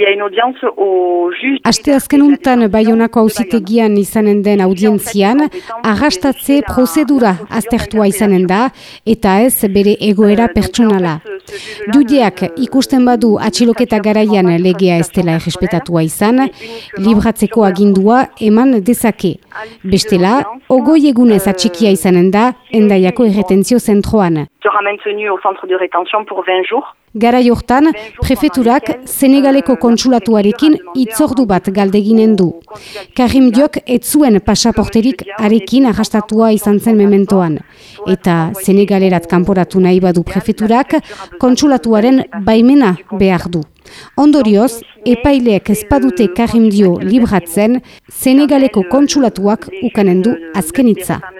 y a une audience au juge. Aste azken untan Baionako auzitegian izanen den audientzian, arrastatze prozedura aztertua izanen da, eta ez bere egoera pertsonala. Judeak ikusten badu atxiloketa garaian legea ez dela errespetatua izan, libratzeko agindua eman dezake. Bestela, ogoi egunez atxikia izanen da, endaiako erretentzio zentroan. sera maintenu au centre de rétention pour 20 jours. Gara jortan, prefeturak Senegaleko kontsulatuarekin itzordu bat galdeginen du. Karim Diok ez zuen pasaporterik arekin arrastatua izan zen mementoan. Eta Senegalerat kanporatu nahi badu prefeturak kontsulatuaren baimena behar du. Ondorioz, epaileek ezpadute Karim Dio libratzen, Senegaleko kontsulatuak ukanen du azkenitza. Monsieur Diao.